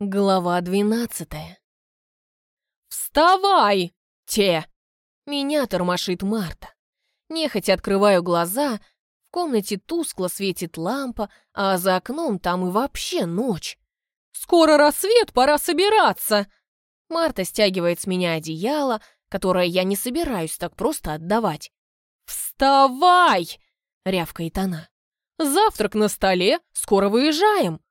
Глава двенадцатая. «Вставай, те!» Меня тормошит Марта. Нехотя открываю глаза, в комнате тускло светит лампа, а за окном там и вообще ночь. «Скоро рассвет, пора собираться!» Марта стягивает с меня одеяло, которое я не собираюсь так просто отдавать. «Вставай!» — рявкает она. «Завтрак на столе, скоро выезжаем!»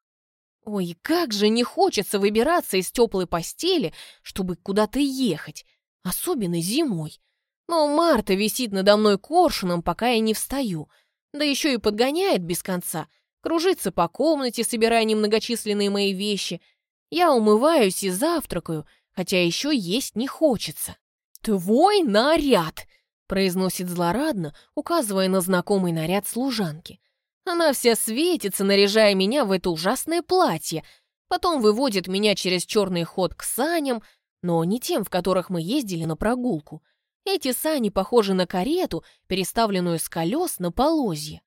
Ой, как же не хочется выбираться из теплой постели, чтобы куда-то ехать, особенно зимой. Но Марта висит надо мной коршуном, пока я не встаю, да еще и подгоняет без конца, кружится по комнате, собирая немногочисленные мои вещи. Я умываюсь и завтракаю, хотя еще есть не хочется. «Твой наряд!» — произносит злорадно, указывая на знакомый наряд служанки. Она вся светится, наряжая меня в это ужасное платье, потом выводит меня через черный ход к саням, но не тем, в которых мы ездили на прогулку. Эти сани похожи на карету, переставленную с колес на полозье.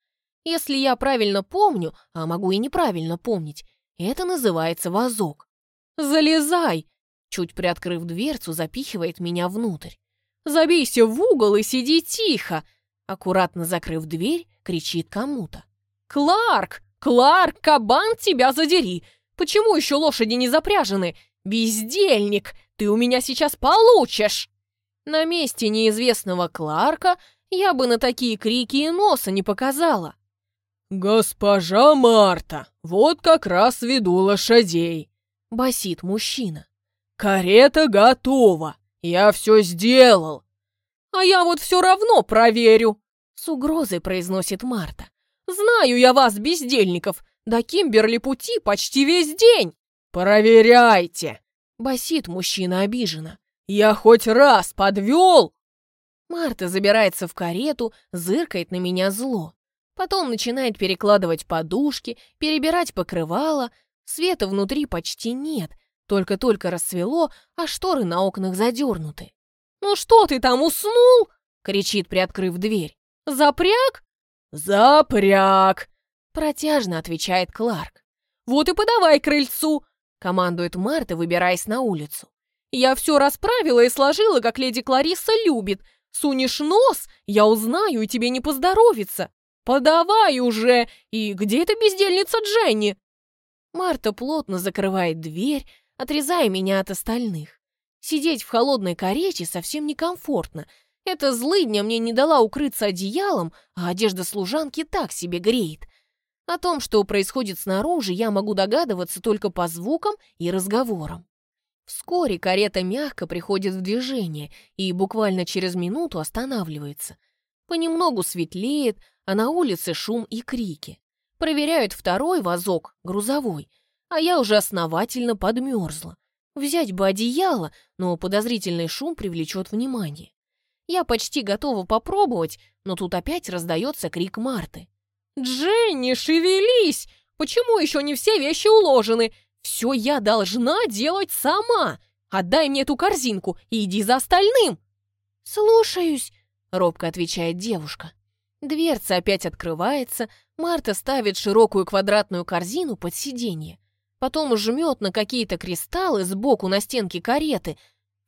Если я правильно помню, а могу и неправильно помнить, это называется вазок. «Залезай!» Чуть приоткрыв дверцу, запихивает меня внутрь. «Забейся в угол и сиди тихо!» Аккуратно закрыв дверь, кричит кому-то. «Кларк! Кларк, кабан, тебя задери! Почему еще лошади не запряжены? Бездельник! Ты у меня сейчас получишь!» На месте неизвестного Кларка я бы на такие крики и носа не показала. «Госпожа Марта, вот как раз веду лошадей», — басит мужчина. «Карета готова, я все сделал». «А я вот все равно проверю», — с угрозой произносит Марта. Знаю я вас, бездельников, до Кимберли пути почти весь день. Проверяйте, басит мужчина обиженно. Я хоть раз подвел. Марта забирается в карету, зыркает на меня зло. Потом начинает перекладывать подушки, перебирать покрывало. Света внутри почти нет, только-только рассвело, а шторы на окнах задернуты. «Ну что ты там, уснул?» — кричит, приоткрыв дверь. «Запряг? «Запряг!» — протяжно отвечает Кларк. «Вот и подавай крыльцу!» — командует Марта, выбираясь на улицу. «Я все расправила и сложила, как леди Клариса любит. Сунешь нос, я узнаю, и тебе не поздоровится. Подавай уже! И где эта бездельница Дженни?» Марта плотно закрывает дверь, отрезая меня от остальных. Сидеть в холодной карете совсем некомфортно — эта злыдня мне не дала укрыться одеялом, а одежда служанки так себе греет. О том, что происходит снаружи, я могу догадываться только по звукам и разговорам. Вскоре карета мягко приходит в движение и буквально через минуту останавливается. Понемногу светлеет, а на улице шум и крики. Проверяют второй вазок, грузовой, а я уже основательно подмерзла. Взять бы одеяло, но подозрительный шум привлечет внимание. Я почти готова попробовать, но тут опять раздается крик Марты. «Дженни, шевелись! Почему еще не все вещи уложены? Все я должна делать сама! Отдай мне эту корзинку и иди за остальным!» «Слушаюсь», — робко отвечает девушка. Дверца опять открывается, Марта ставит широкую квадратную корзину под сиденье. Потом жмет на какие-то кристаллы сбоку на стенке кареты.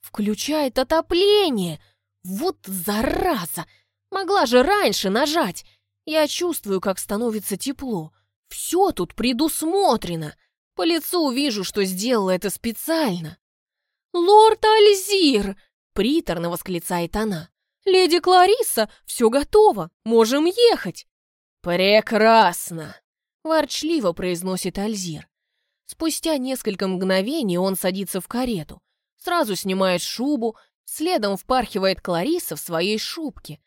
Включает отопление — вот зараза! Могла же раньше нажать. Я чувствую, как становится тепло. Все тут предусмотрено. По лицу вижу, что сделала это специально. «Лорд Альзир!» — приторно восклицает она. «Леди Клариса, все готово, можем ехать!» «Прекрасно!» — ворчливо произносит Альзир. Спустя несколько мгновений он садится в карету, сразу снимает шубу, Следом впархивает Клариса в своей шубке.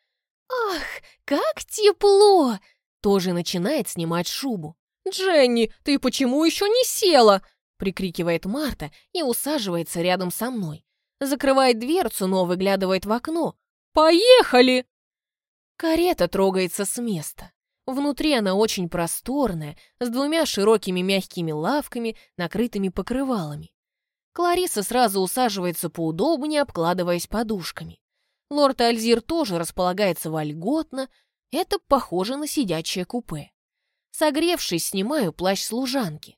«Ах, как тепло!» Тоже начинает снимать шубу. «Дженни, ты почему еще не села?» прикрикивает Марта и усаживается рядом со мной. Закрывает дверцу, но выглядывает в окно. «Поехали!» Карета трогается с места. Внутри она очень просторная, с двумя широкими мягкими лавками, накрытыми покрывалами. Клариса сразу усаживается поудобнее, обкладываясь подушками. Лорд Альзир тоже располагается вольготно. Это похоже на сидячее купе. Согревшись, снимаю плащ служанки.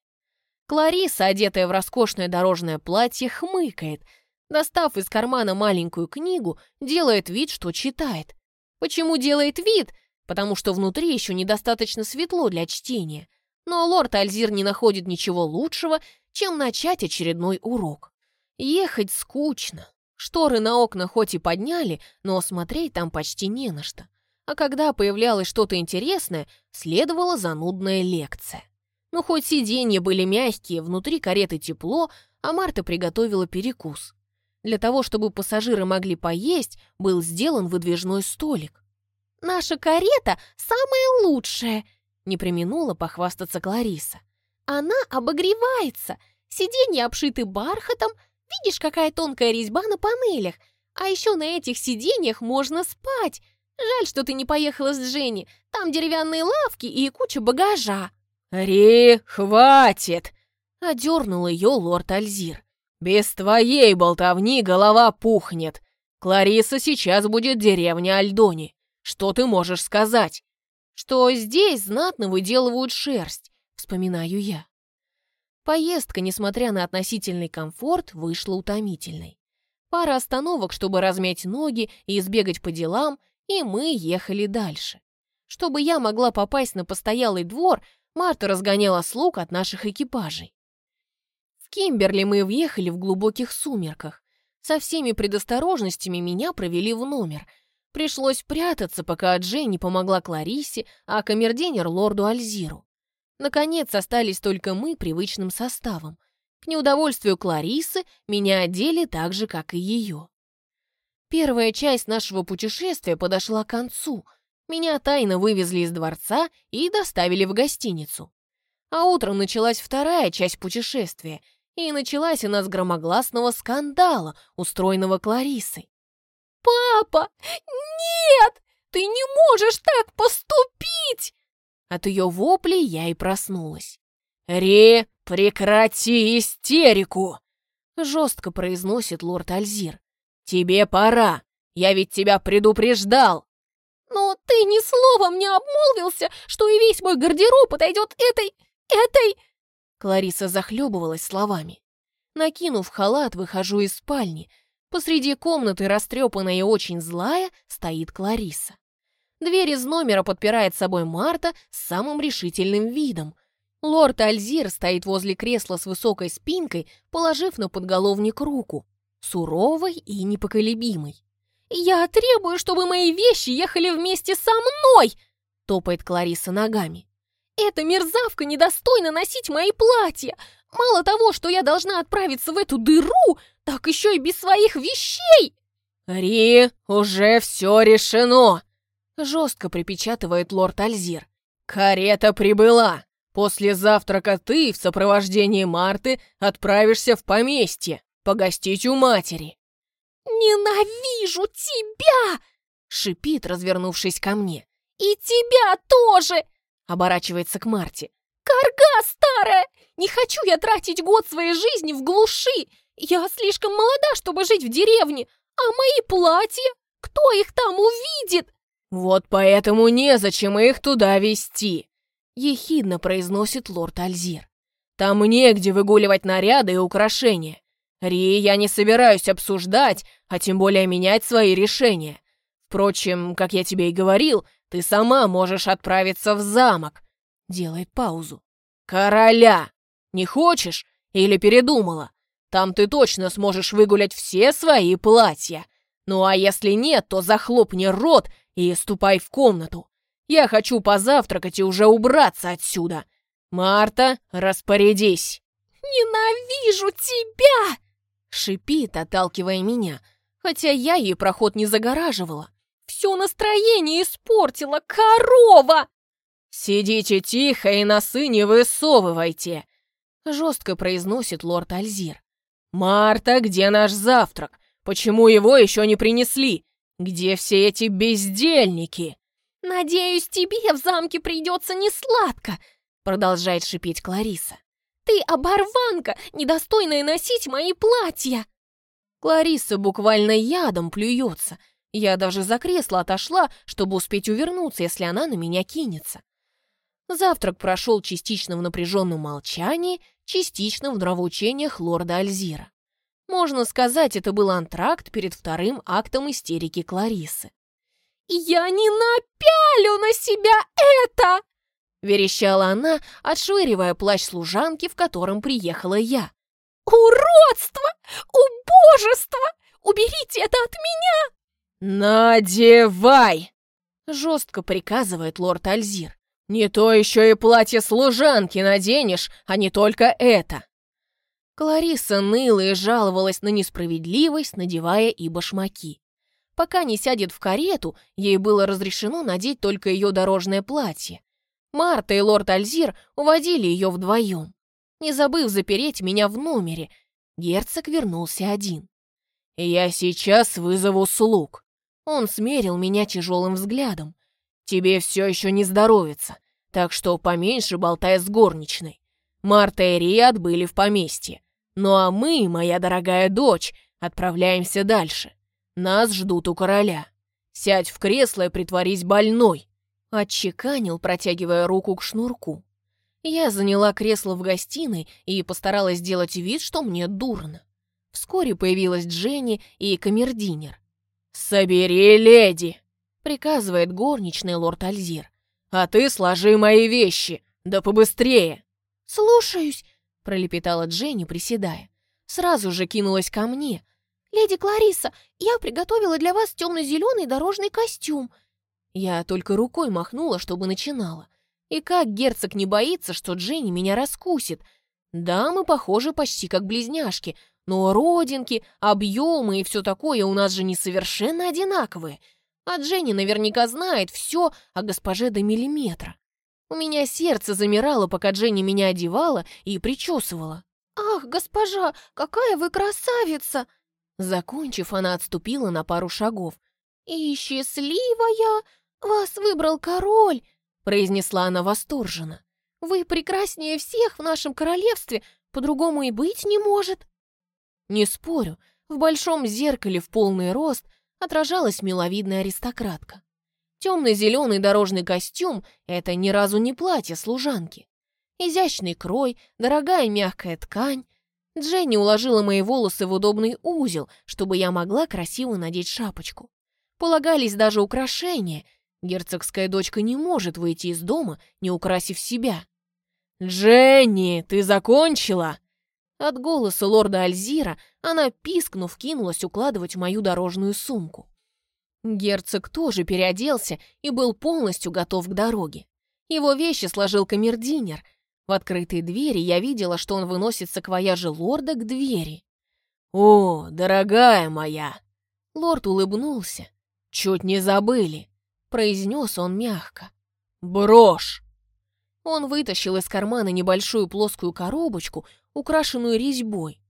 Клариса, одетая в роскошное дорожное платье, хмыкает. Достав из кармана маленькую книгу, делает вид, что читает. Почему делает вид? Потому что внутри еще недостаточно светло для чтения. Но лорд Альзир не находит ничего лучшего, чем начать очередной урок. Ехать скучно. Шторы на окна хоть и подняли, но смотреть там почти не на что. А когда появлялось что-то интересное, следовала занудная лекция. Ну, хоть сиденья были мягкие, внутри кареты тепло, а Марта приготовила перекус. Для того, чтобы пассажиры могли поесть, был сделан выдвижной столик. «Наша карета самая лучшая!» — не применула похвастаться Клариса. «Она обогревается, сиденья обшиты бархатом, видишь, какая тонкая резьба на панелях, а еще на этих сиденьях можно спать. Жаль, что ты не поехала с Дженни, там деревянные лавки и куча багажа». «Ри, хватит!» — одернул ее лорд Альзир. «Без твоей болтовни голова пухнет. Клариса сейчас будет деревня Альдони. Что ты можешь сказать?» «Что здесь знатно выделывают шерсть», — вспоминаю я. Поездка, несмотря на относительный комфорт, вышла утомительной. Пара остановок, чтобы размять ноги и избегать по делам, и мы ехали дальше. Чтобы я могла попасть на постоялый двор, Марта разгоняла слуг от наших экипажей. В Кимберли мы въехали в глубоких сумерках. Со всеми предосторожностями меня провели в номер. Пришлось прятаться, пока Джей помогла Кларисе, а камердинер лорду Альзиру. Наконец остались только мы привычным составом. К неудовольствию Кларисы меня одели так же, как и ее. Первая часть нашего путешествия подошла к концу — меня тайно вывезли из дворца и доставили в гостиницу. А утром началась вторая часть путешествия, и началась она с громогласного скандала, устроенного Кларисой. «Папа! Нет! Ты не можешь так поступить!» От ее воплей я и проснулась. «Ре, прекрати истерику!» Жестко произносит лорд Альзир. «Тебе пора! Я ведь тебя предупреждал!» «Но ты ни словом не обмолвился, что и весь мой гардероб подойдет этой... этой...» Клариса захлебывалась словами. Накинув халат, выхожу из спальни. Посреди комнаты, растрепанная и очень злая, стоит Клариса. Дверь из номера подпирает собой Марта с самым решительным видом. Лорд Альзир стоит возле кресла с высокой спинкой, положив на подголовник руку, суровой и непоколебимой. «Я требую, чтобы мои вещи ехали вместе со мной!» — топает Клариса ногами. «Эта мерзавка недостойна носить мои платья! Мало того, что я должна отправиться в эту дыру, так еще и без своих вещей!» «Ри, уже все решено!» — жестко припечатывает лорд Альзир. «Карета прибыла! После завтрака ты в сопровождении Марты отправишься в поместье, погостить у матери. «Ненавижу тебя!» — шипит, развернувшись ко мне. «И тебя тоже!» — оборачивается к Марте. «Карга старая! Не хочу я тратить год своей жизни в глуши! Я слишком молода, чтобы жить в деревне! А мои платья? Кто их там увидит?» «Вот поэтому незачем их туда везти!» — ехидно произносит лорд Альзир. «Там негде выгуливать наряды и украшения. Ри, я не собираюсь обсуждать, а тем более менять свои решения. Впрочем, как я тебе и говорил, ты сама можешь отправиться в замок. Делает паузу. Короля! Не хочешь? Или передумала? Там ты точно сможешь выгулять все свои платья. Ну а если нет, то захлопни рот и ступай в комнату. Я хочу позавтракать и уже убраться отсюда. Марта, распорядись. «Ненавижу тебя!» Шипит, отталкивая меня, хотя я ей проход не загораживала. Все настроение испортила, корова! «Сидите тихо и носы не высовывайте!» Жестко произносит лорд Альзир. «Марта, где наш завтрак? Почему его еще не принесли? Где все эти бездельники?» «Надеюсь, тебе в замке придется несладко», продолжает шипеть Клариса. Ты оборванка, недостойная носить мои платья!» Клариса буквально ядом плюется. Я даже за кресло отошла, чтобы успеть увернуться, если она на меня кинется. Завтрак прошел частично в напряженном молчании, частично в нравоучениях лорда Альзира. Можно сказать, это был антракт перед вторым актом истерики Кларисы. «Я не напялю на себя это!» верещала она, отшвыривая плащ служанки, в котором приехала я. «Уродство! Убожество! Уберите это от меня!» «Надевай!» — жестко приказывает лорд Альзир. «Не то еще и платье служанки наденешь, а не только это!» Клариса ныла и жаловалась на несправедливость, надевая и башмаки. Пока не сядет в карету, ей было разрешено надеть только ее дорожное платье. Марта и лорд Альзир уводили ее вдвоем. Не забыв запереть меня в номере, герцог вернулся один. «Я сейчас вызову слуг». Он смерил меня тяжелым взглядом. «Тебе все еще не здоровится, так что поменьше болтай с горничной. Марта и Рия отбыли в поместье. Ну а мы, моя дорогая дочь, отправляемся дальше. Нас ждут у короля. Сядь в кресло и притворись больной. Отчеканил, протягивая руку к шнурку. Я заняла кресло в гостиной и постаралась сделать вид, что мне дурно. Вскоре появилась Дженни и камердинер. «Собери леди!» — приказывает горничный лорд Альзир. «А ты сложи мои вещи, да побыстрее!» «Слушаюсь!» — пролепетала Дженни, приседая. Сразу же кинулась ко мне. «Леди Клариса, я приготовила для вас темно-зеленый дорожный костюм. Я только рукой махнула, чтобы начинала. И как герцог не боится, что Дженни меня раскусит? Да, мы похожи почти как близняшки, но родинки, объемы и все такое у нас же не совершенно одинаковые. А Дженни наверняка знает все о госпоже до миллиметра. У меня сердце замирало, пока Дженни меня одевала и причесывала. «Ах, госпожа, какая вы красавица!» Закончив, она отступила на пару шагов. «И счастливая! «Вас выбрал король!» — произнесла она восторженно. «Вы прекраснее всех в нашем королевстве, по-другому и быть не может!» Не спорю, в большом зеркале в полный рост отражалась миловидная аристократка. Темно-зеленый дорожный костюм — это ни разу не платье служанки. Изящный крой, дорогая мягкая ткань. Дженни уложила мои волосы в удобный узел, чтобы я могла красиво надеть шапочку. Полагались даже украшения, Герцогская дочка не может выйти из дома, не украсив себя. «Дженни, ты закончила?» От голоса лорда Альзира она, пискнув, кинулась укладывать мою дорожную сумку. Герцог тоже переоделся и был полностью готов к дороге. Его вещи сложил камердинер. В открытой двери я видела, что он выносит саквояжи лорда к двери. «О, дорогая моя!» Лорд улыбнулся. «Чуть не забыли произнес он мягко. «Брошь!» Он вытащил из кармана небольшую плоскую коробочку, украшенную резьбой.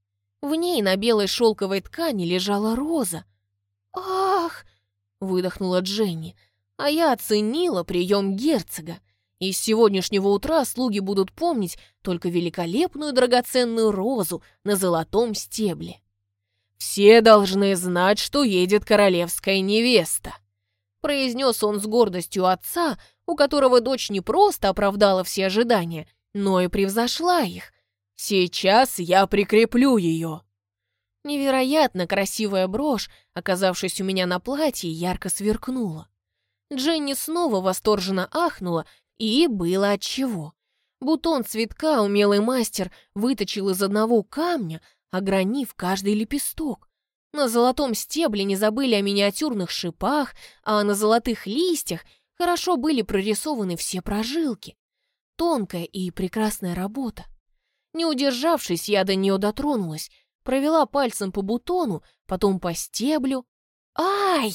В ней на белой шелковой ткани лежала роза. «Ах!» — выдохнула Дженни, а я оценила прием герцога. И с сегодняшнего утра слуги будут помнить только великолепную драгоценную розу на золотом стебле. Все должны знать, что едет королевская невеста произнес он с гордостью отца, у которого дочь не просто оправдала все ожидания, но и превзошла их. «Сейчас я прикреплю ее». Невероятно красивая брошь, оказавшись у меня на платье, ярко сверкнула. Дженни снова восторженно ахнула, и было отчего. Бутон цветка умелый мастер выточил из одного камня, огранив каждый лепесток. На золотом стебле не забыли о миниатюрных шипах, а на золотых листьях хорошо были прорисованы все прожилки. Тонкая и прекрасная работа. Не удержавшись, я до нее дотронулась, провела пальцем по бутону, потом по стеблю. Ай!